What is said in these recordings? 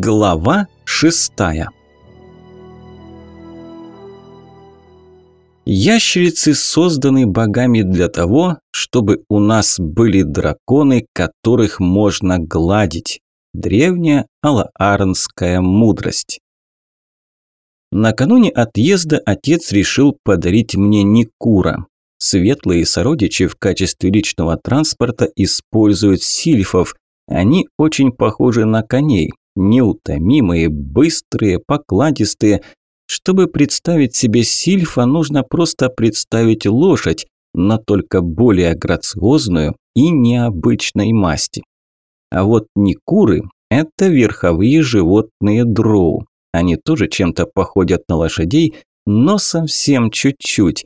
Глава шестая Ящерицы созданы богами для того, чтобы у нас были драконы, которых можно гладить. Древняя алаарнская мудрость. Накануне отъезда отец решил подарить мне Никура. Светлые сородичи в качестве личного транспорта используют сильфов. Они очень похожи на коней, неутомимые, быстрые, покладистые. Чтобы представить себе сильфа, нужно просто представить лошадь, но только более грациозную и необычной масти. А вот никуры – это верховые животные дроу. Они тоже чем-то походят на лошадей, но совсем чуть-чуть.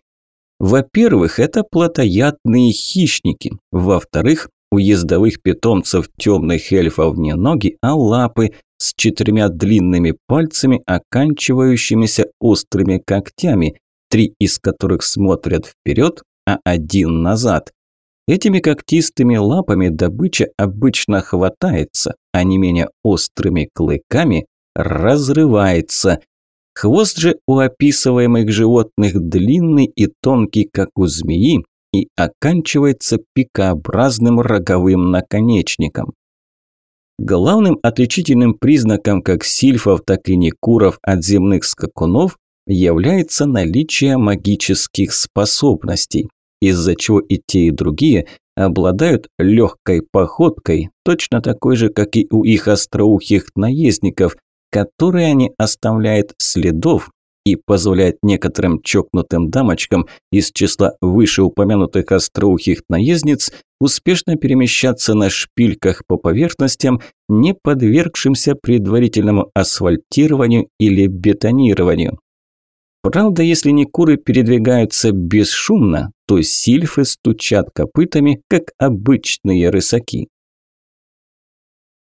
Во-первых, это плотоядные хищники. Во-вторых, у ездовых питомцев темных эльфов не ноги, а лапы с четырьмя длинными пальцами, оканчивающимися острыми когтями, три из которых смотрят вперед, а один назад. Этими когтистыми лапами добыча обычно хватается, а не менее острыми клыками разрывается. Хвост же у описываемых животных длинный и тонкий, как у змеи, и оканчивается пикообразным роговым наконечником. Главным отличительным признаком как сильфов, так и некуров от земных скакунов является наличие магических способностей, из-за чего и те, и другие обладают легкой походкой, точно такой же, как и у их остроухих наездников, которые они оставляют следов и позволяет некоторым чокнутым дамочкам из числа вышеупомянутых остроухих наездниц успешно перемещаться на шпильках по поверхностям, не подвергшимся предварительному асфальтированию или бетонированию. Правда, если не куры передвигаются бесшумно, то сильфы стучат копытами, как обычные рысаки.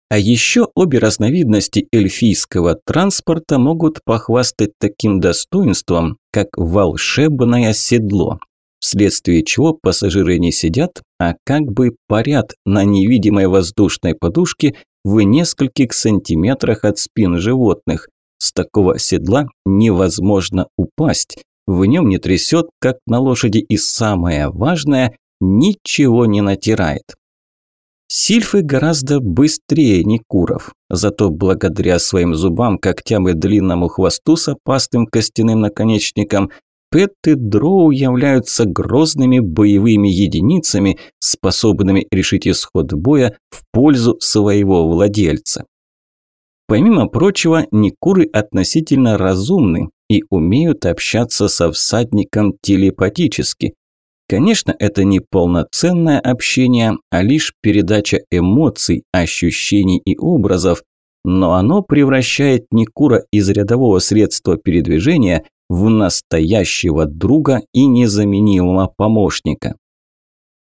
А еще обе разновидности эльфийского транспорта могут похвастать таким достоинством, как волшебное седло, вследствие чего пассажиры не сидят, а как бы парят на невидимой воздушной подушке в нескольких сантиметрах от спин животных. С такого седла невозможно упасть, в нем не трясет, как на лошади, и самое важное – ничего не натирает. Сильфы гораздо быстрее Никуров, зато благодаря своим зубам, когтям и длинному хвосту с опасным костяным наконечником, Петты Дроу являются грозными боевыми единицами, способными решить исход боя в пользу своего владельца. Помимо прочего, Никуры относительно разумны и умеют общаться со всадником телепатически, Конечно, это не полноценное общение, а лишь передача эмоций, ощущений и образов, но оно превращает Никура из рядового средства передвижения в настоящего друга и незаменимого помощника.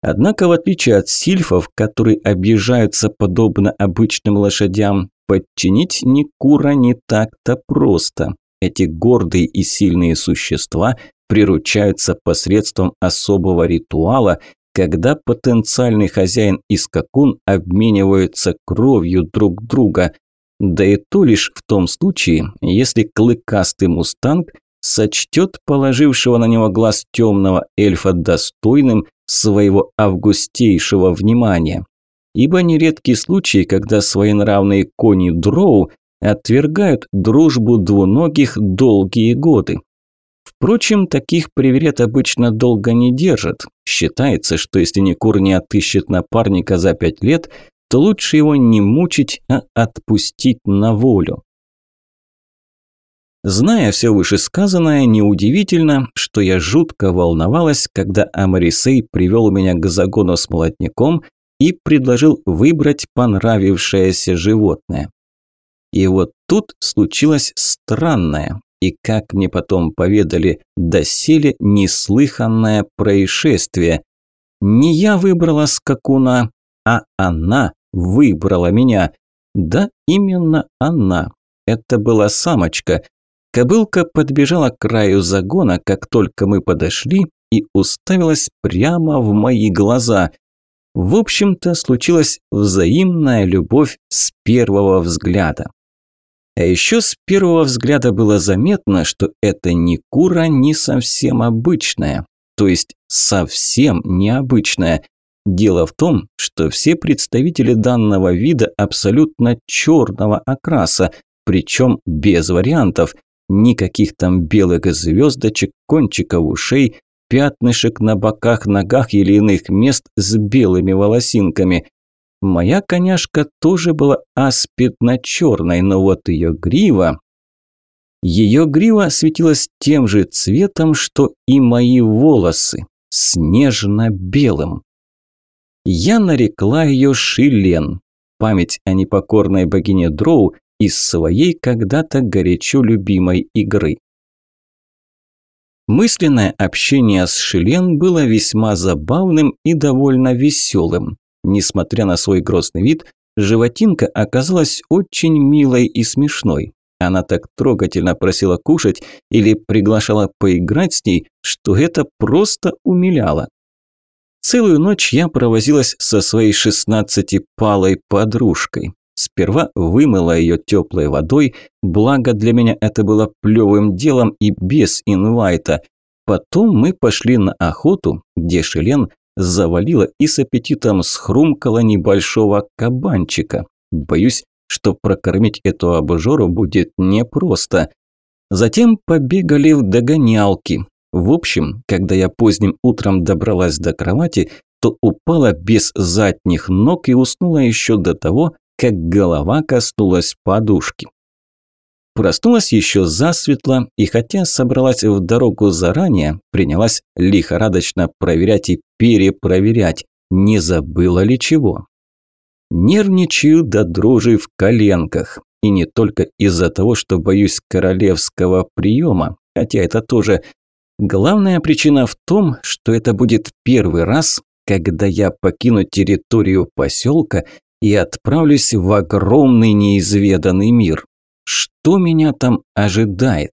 Однако, в отличие от сильфов, которые объезжаются подобно обычным лошадям, подчинить Никура не так-то просто. Эти гордые и сильные существа приручаются посредством особого ритуала, когда потенциальный хозяин и скакун обмениваются кровью друг друга. Да и то лишь в том случае, если клыкастый мустанг сочтет положившего на него глаз темного эльфа достойным своего августейшего внимания. Ибо нередки случаи, когда своенравные кони дроу отвергают дружбу двуногих долгие годы. Впрочем, таких приверед обычно долго не держат. Считается, что если Никур не отыщет напарника за пять лет, то лучше его не мучить, а отпустить на волю. Зная все вышесказанное, неудивительно, что я жутко волновалась, когда Амарисей привел меня к загону с молотником и предложил выбрать понравившееся животное. И вот тут случилось странное и, как мне потом поведали, доселе неслыханное происшествие. Не я выбрала скакуна, а она выбрала меня. Да, именно она. Это была самочка. Кобылка подбежала к краю загона, как только мы подошли, и уставилась прямо в мои глаза. В общем-то, случилась взаимная любовь с первого взгляда. А еще с первого взгляда было заметно, что это не кура не совсем обычная, то есть совсем необычная. Дело в том, что все представители данного вида абсолютно черного окраса, причем без вариантов. Никаких там белых звездочек, кончиков ушей, пятнышек на боках, ногах или иных мест с белыми волосинками. Моя коняшка тоже была аспидно-черной, но вот ее грива... Ее грива светилась тем же цветом, что и мои волосы, снежно-белым. Я нарекла ее Шилен, память о непокорной богине Дроу из своей когда-то горячо любимой игры. Мысленное общение с Шилен было весьма забавным и довольно веселым. Несмотря на свой грозный вид, животинка оказалась очень милой и смешной. Она так трогательно просила кушать или приглашала поиграть с ней, что это просто умиляло. Целую ночь я провозилась со своей шестнадцатипалой подружкой. Сперва вымыла ее теплой водой, благо для меня это было плевым делом и без инвайта. Потом мы пошли на охоту, где Шелен завалила и с аппетитом схрумкала небольшого кабанчика. Боюсь, что прокормить эту обжору будет непросто. Затем побегали в догонялки. В общем, когда я поздним утром добралась до кровати, то упала без задних ног и уснула еще до того, как голова коснулась подушки. Проснулась еще засветло, и хотя собралась в дорогу заранее, принялась лихорадочно проверять и перепроверять, не забыла ли чего. Нервничаю до дрожи в коленках, и не только из-за того, что боюсь королевского приема, хотя это тоже. Главная причина в том, что это будет первый раз, когда я покину территорию поселка и отправлюсь в огромный неизведанный мир. Что меня там ожидает?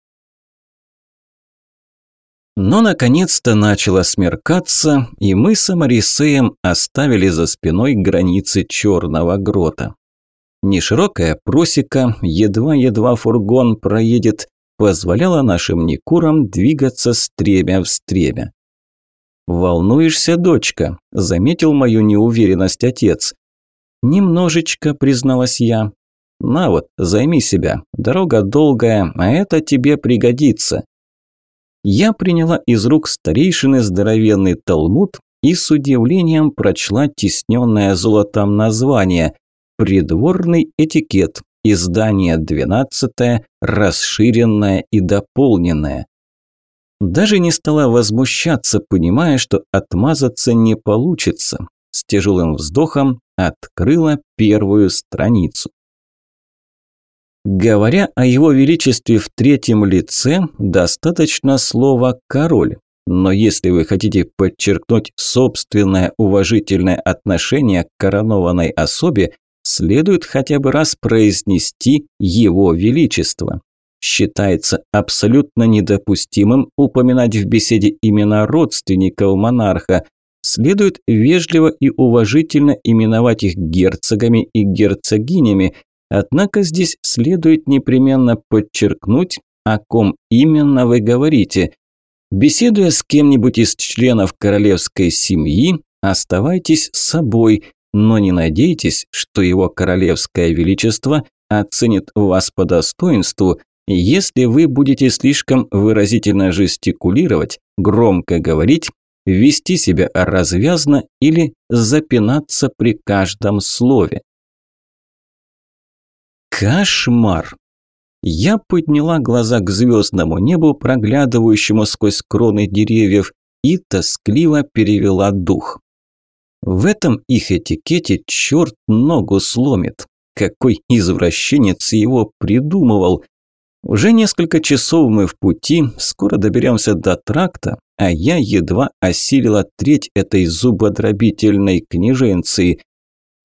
Но наконец-то начало смеркаться, и мы с Амарисеем оставили за спиной границы черного грота. Неширокая просека, едва-едва фургон проедет, позволяла нашим Никурам двигаться стремя в стремя. «Волнуешься, дочка?» – заметил мою неуверенность отец. «Немножечко», – призналась я. «На вот, займи себя. Дорога долгая, а это тебе пригодится». Я приняла из рук старейшины здоровенный талмуд и с удивлением прочла тисненное золотом название «Придворный этикет», издание 12 расширенное и дополненное. Даже не стала возмущаться, понимая, что отмазаться не получится. С тяжелым вздохом открыла первую страницу. Говоря о его величестве в третьем лице, достаточно слова «король». Но если вы хотите подчеркнуть собственное уважительное отношение к коронованной особе, следует хотя бы раз произнести «его величество». Считается абсолютно недопустимым упоминать в беседе имена родственников монарха. Следует вежливо и уважительно именовать их герцогами и герцогинями, Однако здесь следует непременно подчеркнуть, о ком именно вы говорите. Беседуя с кем-нибудь из членов королевской семьи, оставайтесь собой, но не надейтесь, что его королевское величество оценит вас по достоинству, если вы будете слишком выразительно жестикулировать, громко говорить, вести себя развязно или запинаться при каждом слове. Кошмар! Я подняла глаза к звездному небу, проглядывающему сквозь кроны деревьев, и тоскливо перевела дух. В этом их этикете черт ногу сломит. Какой извращенец его придумывал. Уже несколько часов мы в пути, скоро доберемся до тракта, а я едва осилила треть этой зубодробительной княженции.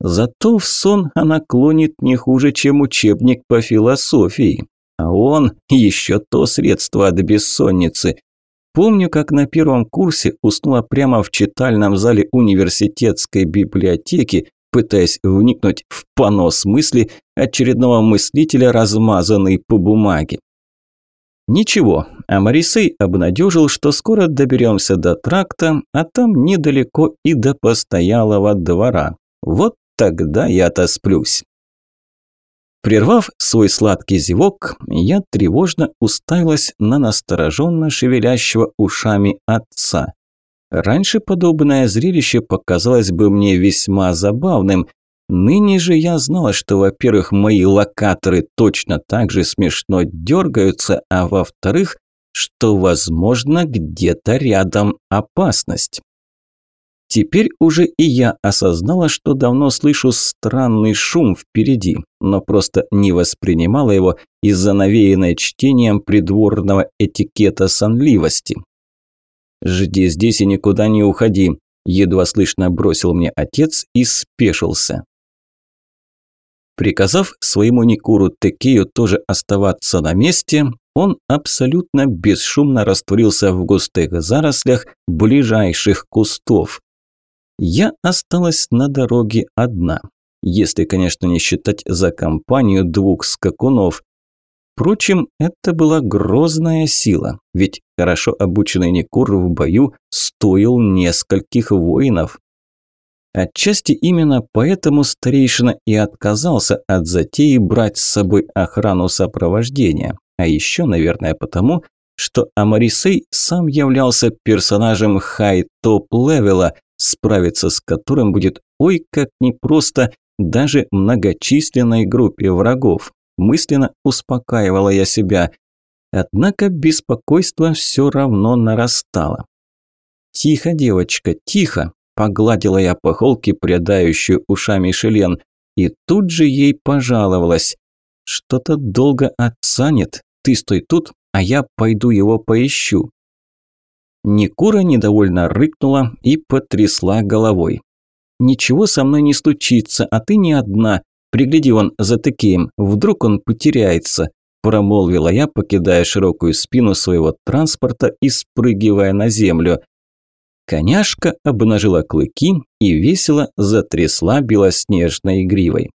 Зато в сон она клонит не хуже, чем учебник по философии. А он еще то средство от бессонницы. Помню, как на первом курсе уснула прямо в читальном зале университетской библиотеки, пытаясь вникнуть в понос мысли очередного мыслителя, размазанный по бумаге. Ничего, а Марисей обнадежил, что скоро доберемся до тракта, а там недалеко и до постоялого двора. Вот тогда я отосплюсь. Прервав свой сладкий зевок, я тревожно уставилась на настороженно шевелящего ушами отца. Раньше подобное зрелище показалось бы мне весьма забавным. Ныне же я знала, что, во-первых, мои локаторы точно так же смешно дергаются, а во-вторых, что, возможно, где-то рядом опасность. Теперь уже и я осознала, что давно слышу странный шум впереди, но просто не воспринимала его из-за навеянной чтением придворного этикета сонливости. «Жди здесь и никуда не уходи», – едва слышно бросил мне отец и спешился. Приказав своему Никуру Текею тоже оставаться на месте, он абсолютно бесшумно растворился в густых зарослях ближайших кустов. Я осталась на дороге одна, если, конечно, не считать за компанию двух скакунов. Впрочем, это была грозная сила, ведь хорошо обученный Никур в бою стоил нескольких воинов. Отчасти именно поэтому старейшина и отказался от затеи брать с собой охрану сопровождения, а еще, наверное, потому, что Амарисей сам являлся персонажем high top level а, справиться с которым будет ой как непросто даже многочисленной группе врагов. Мысленно успокаивала я себя. Однако беспокойство все равно нарастало. «Тихо, девочка, тихо!» – погладила я по холке, придающую ушами Шелен, и тут же ей пожаловалась. «Что-то долго отца нет, ты стой тут, а я пойду его поищу». Никура недовольно рыкнула и потрясла головой. «Ничего со мной не случится, а ты не одна. Пригляди вон за Текеем, вдруг он потеряется», – промолвила я, покидая широкую спину своего транспорта и спрыгивая на землю. Коняшка обнажила клыки и весело затрясла белоснежной гривой.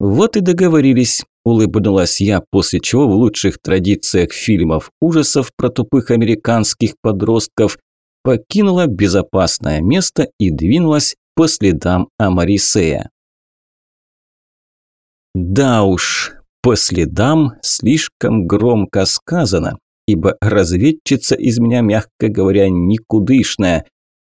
«Вот и договорились», – улыбнулась я, после чего в лучших традициях фильмов ужасов про тупых американских подростков покинула безопасное место и двинулась по следам Амарисея. Да уж, по следам слишком громко сказано, ибо разведчица из меня, мягко говоря, никудышная.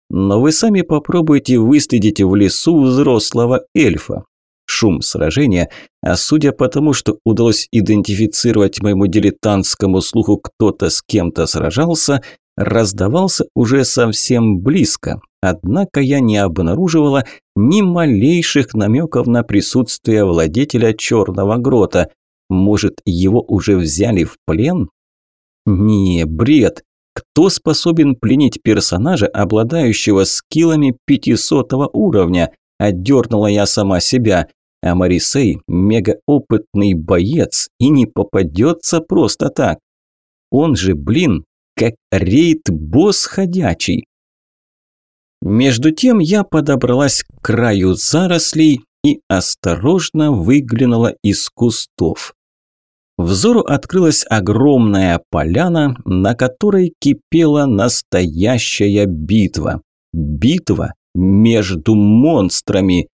Но вы сами попробуйте выследить в лесу взрослого эльфа шум сражения, а судя по тому, что удалось идентифицировать моему дилетантскому слуху кто-то с кем-то сражался, раздавался уже совсем близко. Однако я не обнаруживала ни малейших намеков на присутствие владетеля черного грота. Может, его уже взяли в плен? Не, бред. Кто способен пленить персонажа, обладающего скиллами 500 уровня? Отдернула я сама себя. А Марисей – мегаопытный боец и не попадется просто так. Он же, блин, как рейд-босс ходячий. Между тем я подобралась к краю зарослей и осторожно выглянула из кустов. Взору открылась огромная поляна, на которой кипела настоящая битва. Битва между монстрами.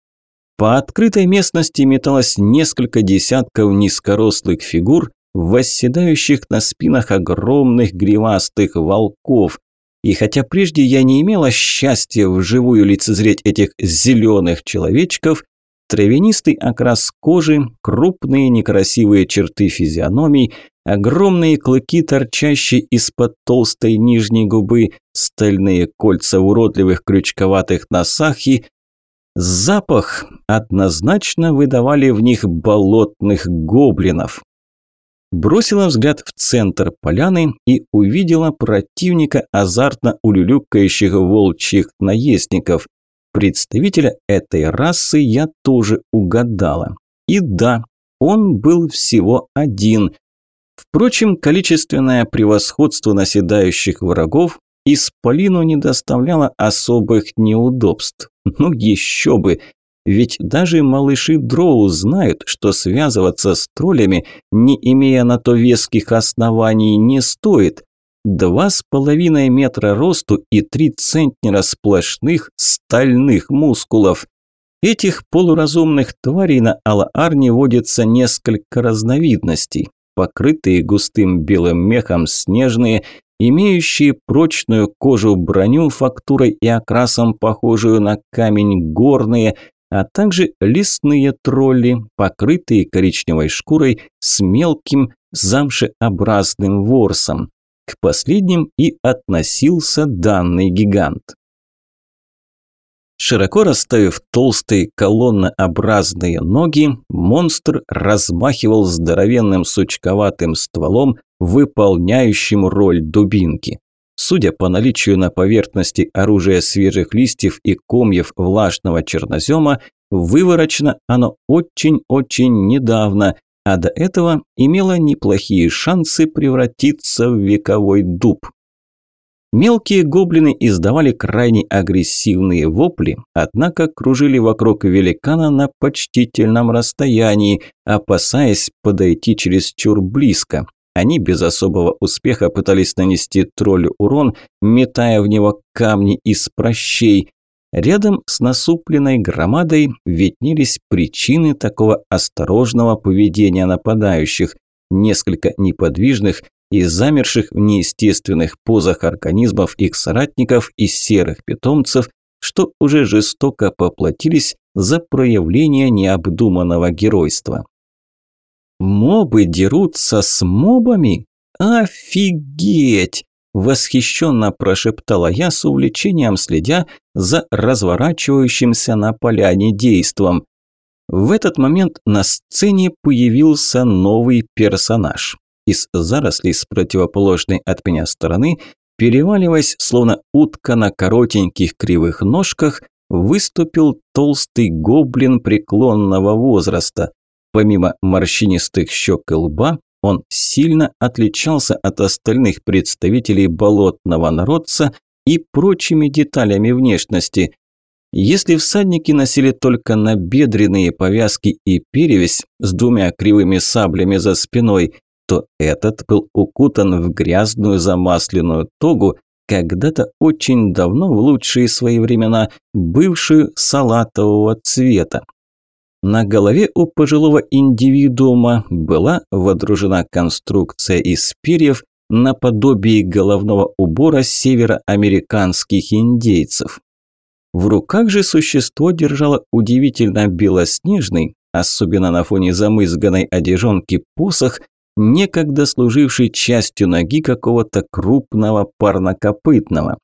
По открытой местности металось несколько десятков низкорослых фигур, восседающих на спинах огромных гривастых волков. И хотя прежде я не имела счастья вживую лицезреть этих зеленых человечков, травянистый окрас кожи, крупные некрасивые черты физиономий, огромные клыки, торчащие из-под толстой нижней губы, стальные кольца уродливых крючковатых носах и Запах однозначно выдавали в них болотных гоблинов. Бросила взгляд в центр поляны и увидела противника азартно улюлюкающих волчьих наездников. Представителя этой расы я тоже угадала. И да, он был всего один. Впрочем, количественное превосходство наседающих врагов Исполину не доставляло особых неудобств. Ну еще бы, Ведь даже малыши Дроу знают, что связываться с троллями, не имея на то веских оснований, не стоит. Два с половиной метра росту и три центнера сплошных стальных мускулов. Этих полуразумных тварей на Алаарне водится несколько разновидностей. Покрытые густым белым мехом снежные, имеющие прочную кожу броню фактурой и окрасом похожую на камень горные, а также лесные тролли, покрытые коричневой шкурой с мелким замшеобразным ворсом. К последним и относился данный гигант. Широко расставив толстые колоннообразные ноги, монстр размахивал здоровенным сучковатым стволом, выполняющим роль дубинки. Судя по наличию на поверхности оружия свежих листьев и комьев влажного чернозема, выворочено оно очень-очень недавно, а до этого имело неплохие шансы превратиться в вековой дуб. Мелкие гоблины издавали крайне агрессивные вопли, однако кружили вокруг великана на почтительном расстоянии, опасаясь подойти чересчур близко. Они без особого успеха пытались нанести троллю урон, метая в него камни из прощей. Рядом с насупленной громадой виднелись причины такого осторожного поведения нападающих. Несколько неподвижных и замерших в неестественных позах организмов их соратников и серых питомцев, что уже жестоко поплатились за проявление необдуманного геройства. Мобы дерутся с мобами? Офигеть! Восхищенно прошептала я с увлечением, следя за разворачивающимся на поляне действом. В этот момент на сцене появился новый персонаж. Из зарослей с противоположной от меня стороны, переваливаясь, словно утка на коротеньких кривых ножках, выступил толстый гоблин преклонного возраста. Помимо морщинистых щек и лба, он сильно отличался от остальных представителей болотного народца и прочими деталями внешности. Если всадники носили только набедренные повязки и перевязь с двумя кривыми саблями за спиной, то этот был укутан в грязную замасленную тогу, когда-то очень давно, в лучшие свои времена, бывшую салатового цвета. На голове у пожилого индивидуума была водружена конструкция из перьев наподобие головного убора североамериканских индейцев. В руках же существо держало удивительно белоснежный, особенно на фоне замызганной одежонки посох, некогда служивший частью ноги какого-то крупного парнокопытного.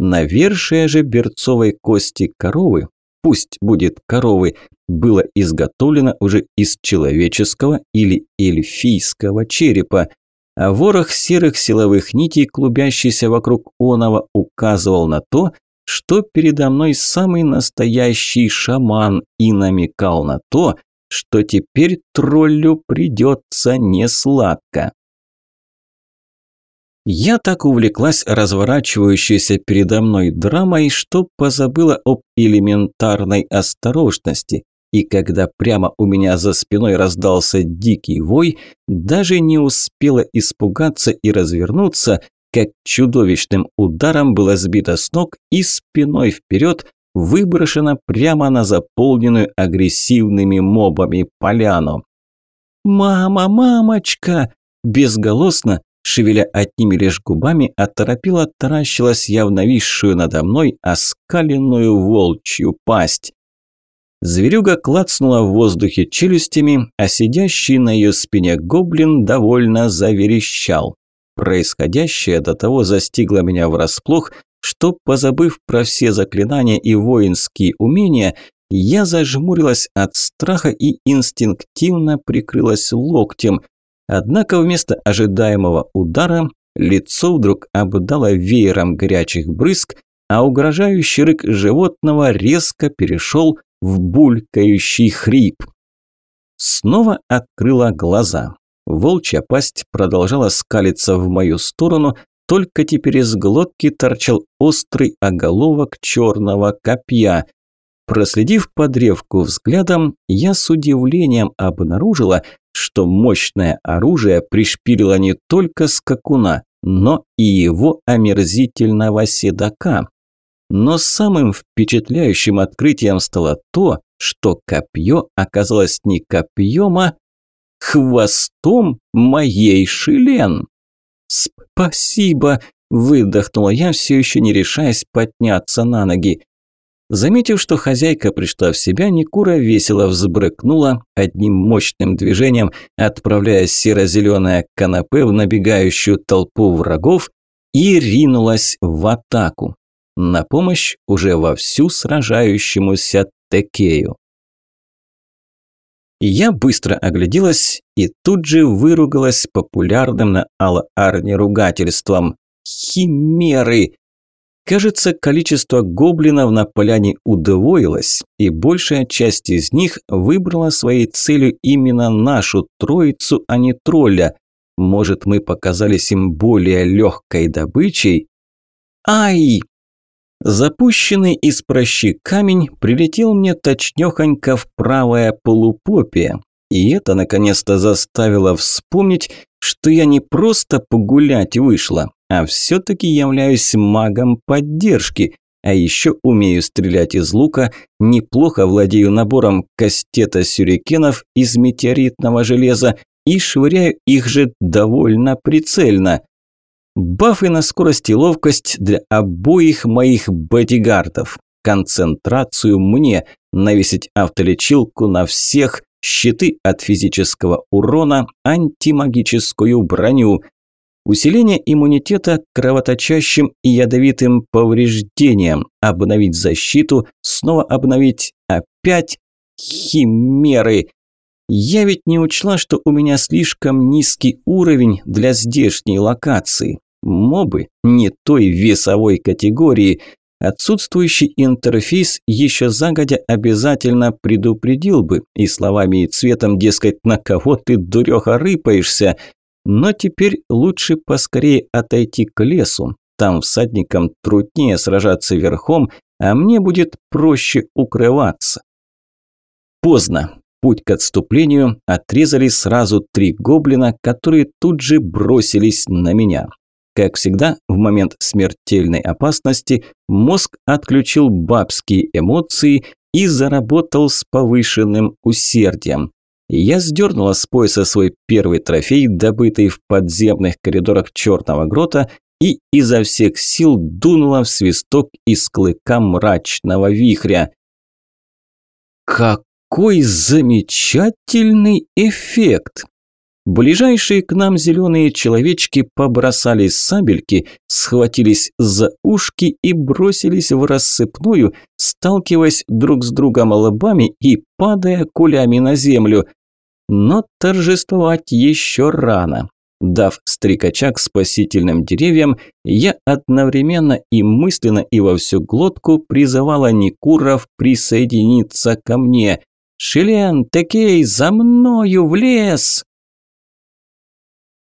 Навершие же берцовой кости коровы пусть будет коровы, было изготовлено уже из человеческого или эльфийского черепа, а ворох серых силовых нитей, клубящийся вокруг оного, указывал на то, что передо мной самый настоящий шаман и намекал на то, что теперь троллю придется несладко. Я так увлеклась разворачивающейся передо мной драмой, что позабыла об элементарной осторожности. И когда прямо у меня за спиной раздался дикий вой, даже не успела испугаться и развернуться, как чудовищным ударом была сбита с ног и спиной вперед выброшена прямо на заполненную агрессивными мобами поляну. «Мама, мамочка!» Безголосно, шевеля одними лишь губами, оторопила таращилась я в надо мной оскаленную волчью пасть. Зверюга клацнула в воздухе челюстями, а сидящий на ее спине гоблин довольно заверещал. Происходящее до того застигло меня врасплох, что, позабыв про все заклинания и воинские умения, я зажмурилась от страха и инстинктивно прикрылась локтем, Однако вместо ожидаемого удара лицо вдруг обдало веером горячих брызг, а угрожающий рык животного резко перешел в булькающий хрип. Снова открыла глаза. Волчья пасть продолжала скалиться в мою сторону, только теперь из глотки торчал острый оголовок черного копья. Проследив по древку взглядом, я с удивлением обнаружила, что мощное оружие пришпилило не только скакуна, но и его омерзительного седока. Но самым впечатляющим открытием стало то, что копье оказалось не копьем, а хвостом моей шилен. «Спасибо!» – выдохнула я, все еще не решаясь подняться на ноги. Заметив, что хозяйка пришла в себя, Никура весело взбрыкнула, одним мощным движением отправляя серо-зеленое канапе в набегающую толпу врагов и ринулась в атаку. На помощь уже вовсю сражающемуся Текею. Я быстро огляделась и тут же выругалась популярным на Ал-Арне ругательством. «Химеры!» Кажется, количество гоблинов на поляне удвоилось, и большая часть из них выбрала своей целью именно нашу троицу, а не тролля. Может, мы показались им более легкой добычей? Ай! Запущенный из прощи камень прилетел мне точнёхонько в правое полупопие, и это наконец-то заставило вспомнить, что я не просто погулять вышла, а все-таки являюсь магом поддержки, а еще умею стрелять из лука, неплохо владею набором кастета-сюрикенов из метеоритного железа и швыряю их же довольно прицельно. Бафы на скорость и ловкость для обоих моих бодигардов. Концентрацию мне, навесить автолечилку на всех, щиты от физического урона, антимагическую броню – Усиление иммунитета кровоточащим и ядовитым повреждением. Обновить защиту, снова обновить, опять химеры. Я ведь не учла, что у меня слишком низкий уровень для здешней локации. Мобы не той весовой категории. Отсутствующий интерфейс еще загодя обязательно предупредил бы и словами и цветом, дескать, на кого ты, дуреха, рыпаешься – но теперь лучше поскорее отойти к лесу. Там всадникам труднее сражаться верхом, а мне будет проще укрываться. Поздно. Путь к отступлению отрезали сразу три гоблина, которые тут же бросились на меня. Как всегда, в момент смертельной опасности мозг отключил бабские эмоции и заработал с повышенным усердием. Я сдернула с пояса свой первый трофей, добытый в подземных коридорах черного грота, и изо всех сил дунула в свисток из клыка мрачного вихря. Какой замечательный эффект! Ближайшие к нам зеленые человечки побросали сабельки, схватились за ушки и бросились в рассыпную, сталкиваясь друг с другом лбами и падая кулями на землю. Но торжествовать еще рано. Дав стрекача к спасительным деревьям, я одновременно и мысленно и во всю глотку призывала Никуров присоединиться ко мне. «Шилен, Текей, за мною в лес!»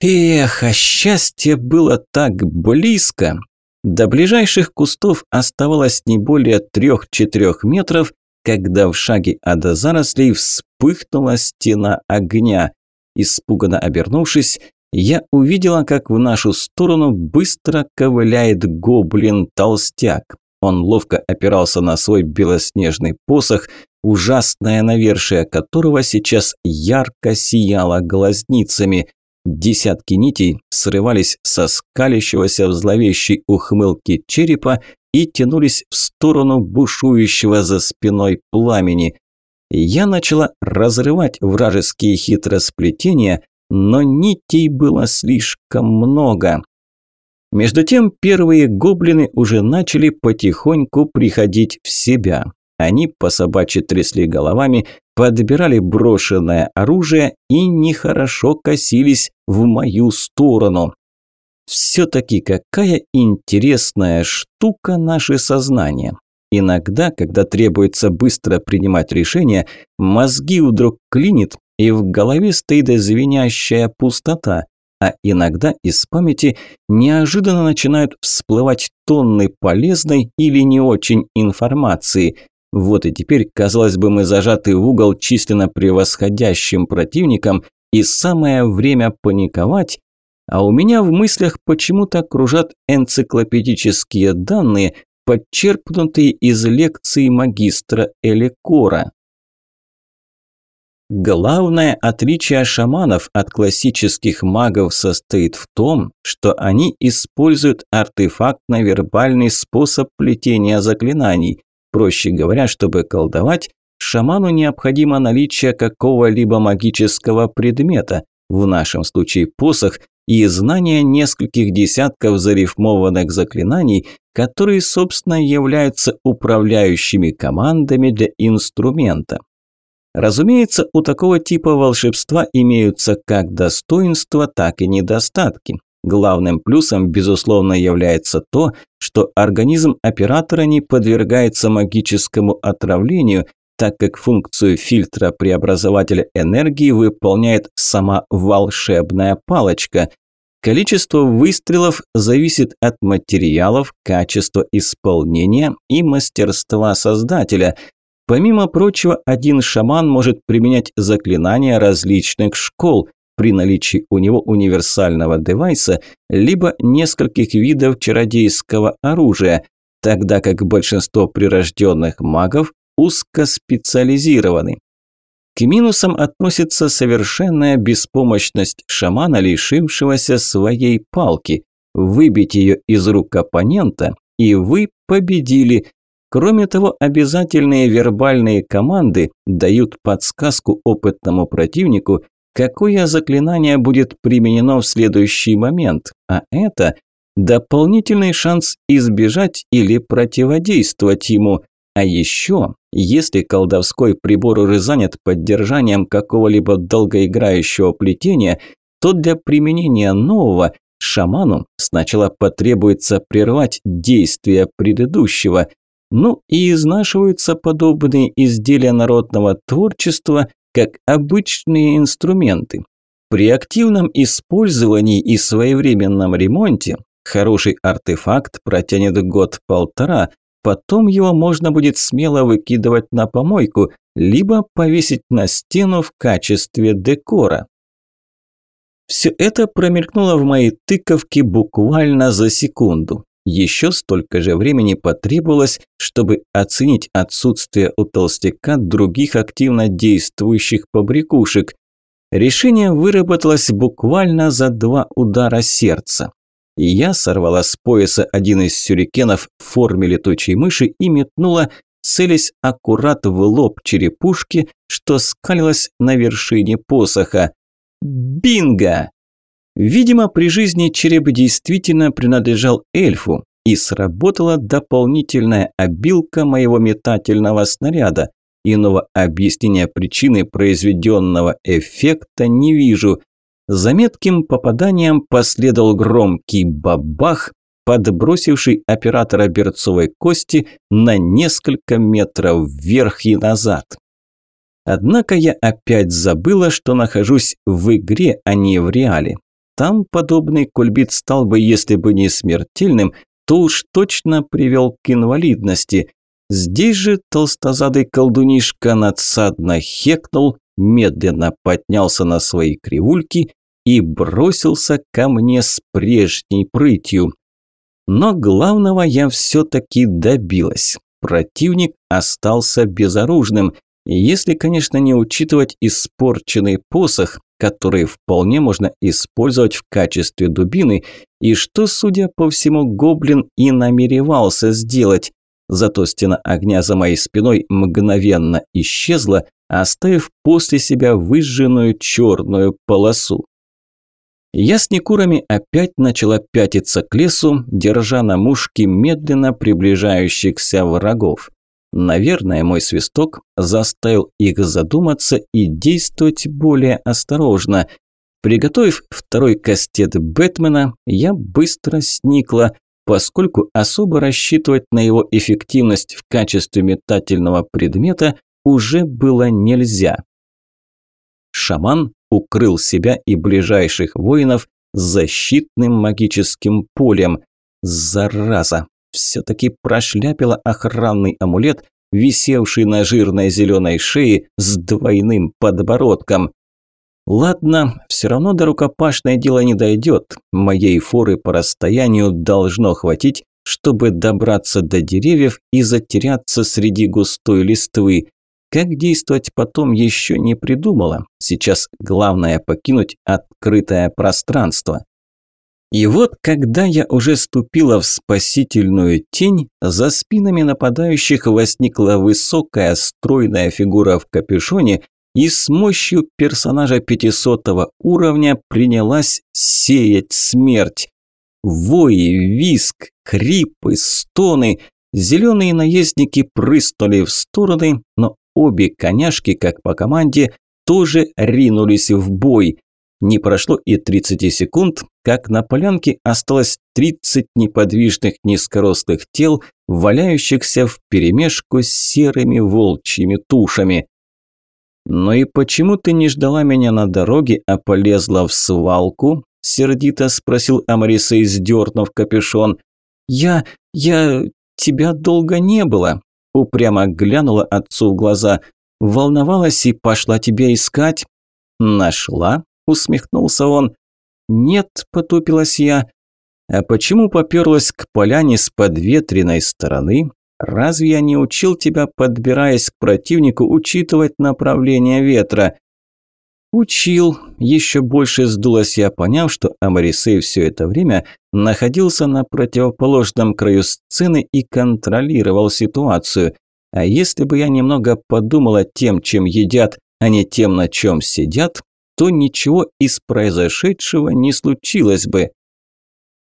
Эх, а счастье было так близко! До ближайших кустов оставалось не более трех-четырех метров, когда в шаге от зарослей вспыхнула стена огня. Испуганно обернувшись, я увидела, как в нашу сторону быстро ковыляет гоблин-толстяк. Он ловко опирался на свой белоснежный посох, ужасное навершие которого сейчас ярко сияло глазницами. Десятки нитей срывались со скалящегося в зловещей ухмылке черепа и тянулись в сторону бушующего за спиной пламени. Я начала разрывать вражеские хитросплетения, но нитей было слишком много. Между тем первые гоблины уже начали потихоньку приходить в себя. Они по собачьи трясли головами, подбирали брошенное оружие и нехорошо косились в мою сторону. Все-таки какая интересная штука наше сознание. Иногда, когда требуется быстро принимать решения, мозги вдруг клинит, и в голове стоит звенящая пустота, а иногда из памяти неожиданно начинают всплывать тонны полезной или не очень информации. Вот и теперь, казалось бы, мы зажаты в угол численно превосходящим противником, и самое время паниковать, а у меня в мыслях почему-то окружат энциклопедические данные, подчерпнутые из лекции магистра Элекора. Главное отличие шаманов от классических магов состоит в том, что они используют артефактно-вербальный способ плетения заклинаний. Проще говоря, чтобы колдовать, шаману необходимо наличие какого-либо магического предмета, в нашем случае посох, и знание нескольких десятков зарифмованных заклинаний, которые, собственно, являются управляющими командами для инструмента. Разумеется, у такого типа волшебства имеются как достоинства, так и недостатки. Главным плюсом, безусловно, является то, что организм оператора не подвергается магическому отравлению, так как функцию фильтра преобразователя энергии выполняет сама волшебная палочка. Количество выстрелов зависит от материалов, качества исполнения и мастерства создателя – Помимо прочего, один шаман может применять заклинания различных школ при наличии у него универсального девайса, либо нескольких видов чародейского оружия, тогда как большинство прирожденных магов узкоспециализированы. К минусам относится совершенная беспомощность шамана, лишившегося своей палки. Выбить ее из рук оппонента, и вы победили, Кроме того, обязательные вербальные команды дают подсказку опытному противнику, какое заклинание будет применено в следующий момент, а это дополнительный шанс избежать или противодействовать ему. А еще, если колдовской прибор уже занят поддержанием какого-либо долгоиграющего плетения, то для применения нового шаману сначала потребуется прервать действие предыдущего, ну и изнашиваются подобные изделия народного творчества как обычные инструменты. При активном использовании и своевременном ремонте хороший артефакт протянет год-полтора, потом его можно будет смело выкидывать на помойку, либо повесить на стену в качестве декора. Все это промелькнуло в моей тыковке буквально за секунду. Еще столько же времени потребовалось, чтобы оценить отсутствие у толстяка других активно действующих побрякушек. Решение выработалось буквально за два удара сердца. Я сорвала с пояса один из сюрикенов в форме летучей мыши и метнула, целясь аккурат в лоб черепушки, что скалилась на вершине посоха. Бинго! Видимо, при жизни череп действительно принадлежал эльфу, и сработала дополнительная обилка моего метательного снаряда. Иного объяснения причины произведенного эффекта не вижу. За метким попаданием последовал громкий бабах, подбросивший оператора берцовой кости на несколько метров вверх и назад. Однако я опять забыла, что нахожусь в игре, а не в реале. Там подобный кульбит стал бы, если бы не смертельным, то уж точно привел к инвалидности. Здесь же толстозадый колдунишка надсадно хекнул, медленно поднялся на свои кривульки и бросился ко мне с прежней прытью. Но главного я все-таки добилась. Противник остался безоружным, если, конечно, не учитывать испорченный посох, который вполне можно использовать в качестве дубины, и что, судя по всему, гоблин и намеревался сделать. Зато стена огня за моей спиной мгновенно исчезла, оставив после себя выжженную черную полосу. Я с Некурами опять начала пятиться к лесу, держа на мушке медленно приближающихся врагов. Наверное, мой свисток заставил их задуматься и действовать более осторожно. Приготовив второй кастет Бэтмена, я быстро сникла, поскольку особо рассчитывать на его эффективность в качестве метательного предмета уже было нельзя. Шаман укрыл себя и ближайших воинов защитным магическим полем. Зараза! Все-таки прошляпила охранный амулет, висевший на жирной зеленой шее с двойным подбородком. Ладно, все равно до рукопашной дело не дойдет. Моей форы по расстоянию должно хватить, чтобы добраться до деревьев и затеряться среди густой листвы. Как действовать потом еще не придумала. Сейчас главное покинуть открытое пространство. И вот, когда я уже ступила в спасительную тень, за спинами нападающих возникла высокая стройная фигура в капюшоне и с мощью персонажа 500 уровня принялась сеять смерть. Вои, виск, хрипы, стоны. Зеленые наездники прыснули в стороны, но обе коняшки, как по команде, тоже ринулись в бой. Не прошло и 30 секунд, как на полянке осталось 30 неподвижных низкорослых тел, валяющихся в перемешку с серыми волчьими тушами. «Ну и почему ты не ждала меня на дороге, а полезла в свалку?» – сердито спросил Амарисей, сдернув капюшон. «Я... я... тебя долго не было», – упрямо глянула отцу в глаза. «Волновалась и пошла тебя искать». «Нашла?» Усмехнулся он. «Нет», – потупилась я. «А почему поперлась к поляне с подветренной стороны? Разве я не учил тебя, подбираясь к противнику, учитывать направление ветра?» «Учил», – еще больше сдулась я, поняв, что Амарисей все это время находился на противоположном краю сцены и контролировал ситуацию. А если бы я немного подумала тем, чем едят, а не тем, на чем сидят, то ничего из произошедшего не случилось бы.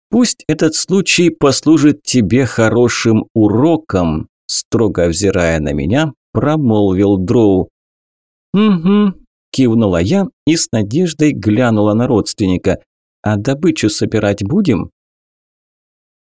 Пусть этот случай послужит тебе хорошим уроком, строго взирая на меня, промолвил Дроу. Угу, кивнула я и с надеждой глянула на родственника. А добычу собирать будем?